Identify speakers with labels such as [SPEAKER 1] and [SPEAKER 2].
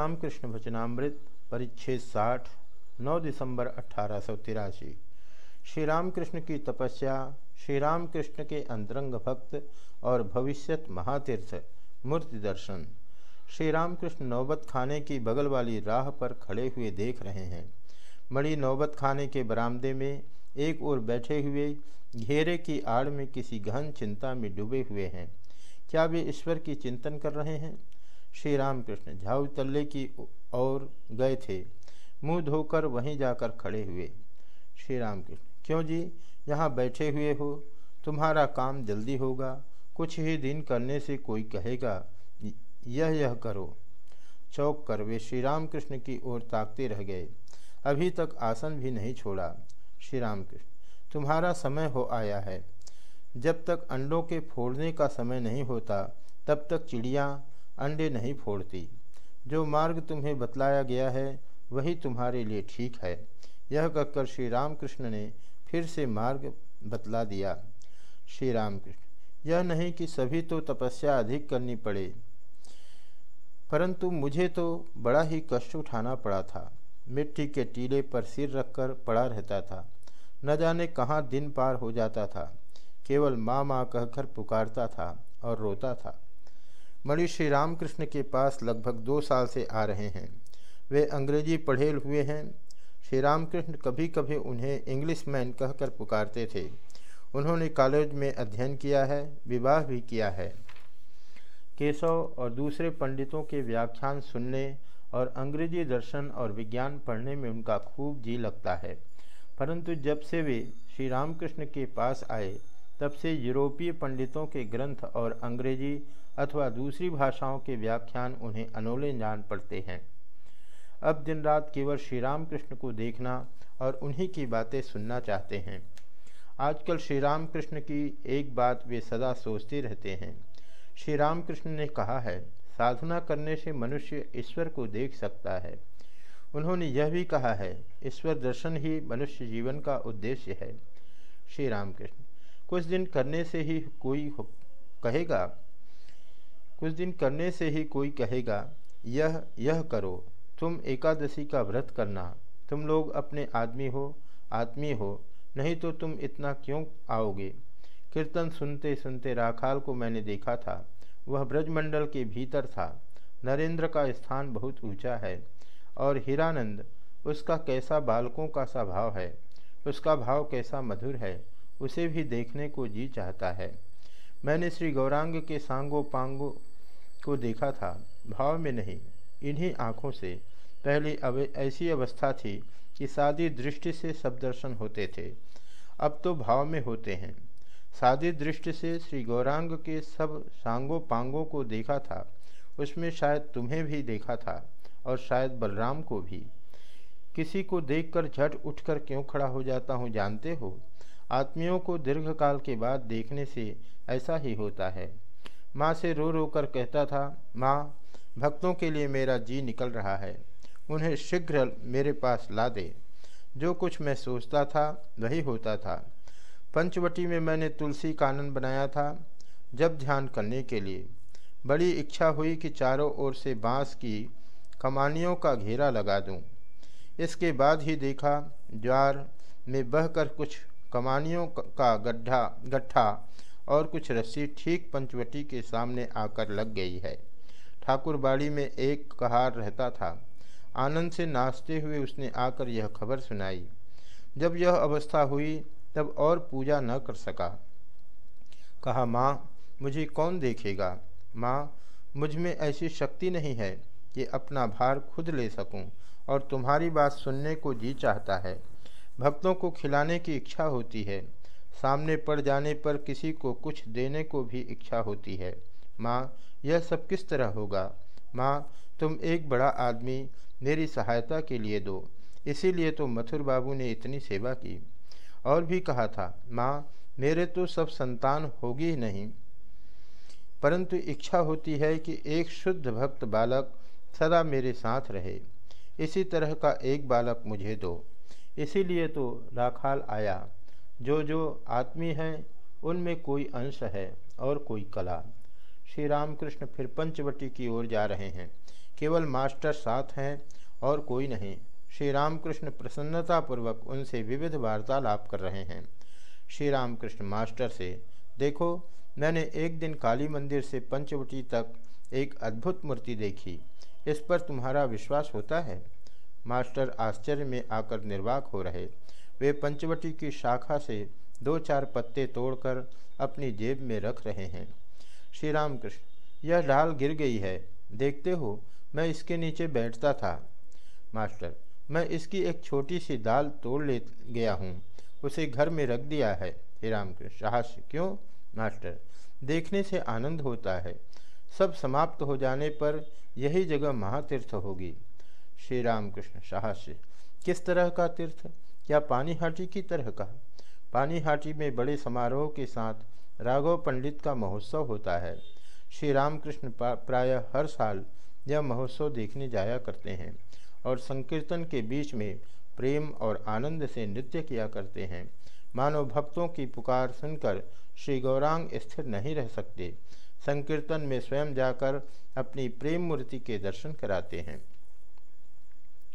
[SPEAKER 1] रामकृष्ण वचनामृत परिच्छेद साठ, नौ दिसंबर अठारह सौ तिरासी। श्री रामकृष्ण की तपस्या, श्री रामकृष्ण के अंतरंग भक्त और भविष्यत महातीर्थ, मूर्ति दर्शन। श्री रामकृष्ण नौबत खाने की बगल वाली राह पर खड़े हुए देख रहे हैं। मणि नौबत खाने के बरामदे में एक ओर बैठे हुए, घेरे की आड़ में किसी गहन चिंता में डूबे हुए हैं। क्या वे ईश्वर की चिंतन कर रहे हैं? श्री रामकृष्ण झाऊ तल्ले की ओर गए थे। मुँह धोकर वहीं जाकर खड़े हुए। श्री रामकृष्ण, क्यों जी? यहाँ बैठे हुए हो। तुम्हारा काम जल्दी होगा। कुछ ही दिन करने से कोई कहेगा यह यह करो। चौक कर वे श्री रामकृष्ण की ओर ताकते रह गए। अभी तक आसन भी नहीं छोड़ा। श्री रामकृष्ण, तुम्हारा समय हो आया है। जब तक अंडों के फोड़ने का समय नहीं होता, तब तक चिड़िया अंडे नहीं फोड़ती। जो मार्ग तुम्हें बतलाया गया है, वही तुम्हारे लिए ठीक है। यह कहकर श्री रामकृष्ण ने फिर से मार्ग बतला दिया। श्री रामकृष्ण यह नहीं कि सभी तो तपस्या अधिक करनी पड़े, परंतु मुझे तो बड़ा ही कष्ट उठाना पड़ा था। मिट्टी के टीले पर सिर रखकर पड़ा रहता था। न जाने कहाँ दिन पार हो जाता था। केवल माँ माँ कहकर पुकारता था और रोता था। मणि श्री रामकृष्ण के पास लगभग दो साल से आ रहे हैं। वे अंग्रेज़ी पढ़े हुए हैं। श्री रामकृष्ण कभी कभी उन्हें इंग्लिश मैन कहकर पुकारते थे। उन्होंने कॉलेज में अध्ययन किया है, विवाह भी किया है। केशव और दूसरे पंडितों के व्याख्यान सुनने और अंग्रेज़ी दर्शन और विज्ञान पढ़ने में उनका खूब जी लगता है। परंतु जब से वे श्री रामकृष्ण के पास आए, तब से यूरोपीय पंडितों के ग्रंथ और अंग्रेज़ी अथवा दूसरी भाषाओं के व्याख्यान उन्हें अनोले जान पड़ते हैं। अब दिन रात केवल श्री राम कृष्ण को देखना और उन्हीं की बातें सुनना चाहते हैं। आजकल श्री राम कृष्ण की एक बात वे सदा सोचते रहते हैं। श्री राम कृष्ण ने कहा है, साधना करने से मनुष्य ईश्वर को देख सकता है। उन्होंने यह भी कहा है, ईश्वर दर्शन ही मनुष्य जीवन का उद्देश्य है। श्री राम कृष्ण कुछ दिन करने से ही कोई कहेगा कुछ दिन करने से ही कोई कहेगा, यह यह करो, तुम एकादशी का व्रत करना, तुम लोग अपने आदमी हो आत्मी हो, नहीं तो तुम इतना क्यों आओगे? कीर्तन सुनते सुनते राखाल को मैंने देखा था, वह ब्रजमंडल के भीतर था। नरेंद्र का स्थान बहुत ऊँचा है, और हीरानंद, उसका कैसा बालकों का सा भाव है, उसका भाव कैसा मधुर है, उसे भी देखने को जी चाहता है। मैंने श्री गौरांग के सांगो पांगो को देखा था, भाव में नहीं। इन्हीं आँखों से पहले अब ऐसी अवस्था थी कि सादी दृष्टि से सब दर्शन होते थे। अब तो भाव में होते हैं। सादी दृष्टि से श्री गौरांग के सब सांगो पांगों को देखा था। उसमें शायद तुम्हें भी देखा था और शायद बलराम को भी। किसी को देखकर झट उठकर क्यों खड़ा हो जाता हूँ जानते हो? आत्मियों को दीर्घकाल के बाद देखने से ऐसा ही होता है। माँ से रो रो कर कहता था, माँ, भक्तों के लिए मेरा जी निकल रहा है। उन्हें शीघ्र मेरे पास ला दे। जो कुछ मैं सोचता था, वही होता था। पंचवटी में मैंने तुलसी कानन बनाया था, जब ध्यान करने के लिए। बड़ी इच्छा हुई कि चारों ओर से बाँस की कमानियों का घेरा लगा दूँ। इसके बाद ही देखा, ज्वार में बहकर कुछ कमानियों का गड्ढा गड्ढा और कुछ रस्सी ठीक पंचवटी के सामने आकर लग गई है। ठाकुर बाड़ी में एक कहार रहता था। आनंद से नाचते हुए उसने आकर यह खबर सुनाई। जब यह अवस्था हुई, तब और पूजा न कर सका। कहा, माँ, मुझे कौन देखेगा? माँ, मुझमें ऐसी शक्ति नहीं है कि अपना भार खुद ले सकूँ और तुम्हारी बात सुनने को जी चाहता है। भक्तों को खिलाने की इच्छा होती है। सामने पड़ जाने पर किसी को कुछ देने को भी इच्छा होती है। माँ, यह सब किस तरह होगा? माँ, तुम एक बड़ा आदमी, मेरी सहायता के लिए दो। इसीलिए तो मथुर बाबू ने इतनी सेवा की। और भी कहा था, माँ, मेरे तो सब संतान होगी ही नहीं। परंतु इच्छा होती है कि एक शुद्ध भक्त बालक सदा मेरे साथ रहे। इसी तरह का एक बालक मुझे दो। इसीलिए तो राखाल आया। जो जो आत्मी हैं, उनमें कोई अंश है और कोई कला। श्री रामकृष्ण फिर पंचवटी की ओर जा रहे हैं। केवल मास्टर साथ हैं और कोई नहीं। श्री रामकृष्ण प्रसन्नतापूर्वक उनसे विविध वार्तालाप कर रहे हैं। श्री रामकृष्ण मास्टर से, देखो, मैंने एक दिन काली मंदिर से पंचवटी तक एक अद्भुत मूर्ति देखी। इस पर तुम्हारा विश्वास होता है? मास्टर आश्चर्य में आकर निर्वाक हो रहे। वे पंचवटी की शाखा से दो चार पत्ते तोड़कर अपनी जेब में रख रहे हैं। श्री राम कृष्ण यह डाल गिर गई है। देखते हो, मैं इसके नीचे बैठता था। मास्टर, मैं इसकी एक छोटी सी दाल तोड़ ले गया हूँ। उसे घर में रख दिया है। श्री राम कृष्ण रहस्य क्यों? मास्टर, देखने से आनंद होता है। सब समाप्त हो जाने पर यही जगह महातीर्थ होगी। श्री राम कृष्ण साहस्य किस तरह का तीर्थ? क्या पानी हाटी की तरह का? पानी हाटी में बड़े समारोह के साथ राघव पंडित का महोत्सव होता है। श्री रामकृष्ण प्रायः हर साल यह महोत्सव देखने जाया करते हैं और संकीर्तन के बीच में प्रेम और आनंद से नृत्य किया करते हैं। मानव भक्तों की पुकार सुनकर श्री गौरांग स्थिर नहीं रह सकते। संकीर्तन में स्वयं जाकर अपनी प्रेम मूर्ति के दर्शन कराते हैं।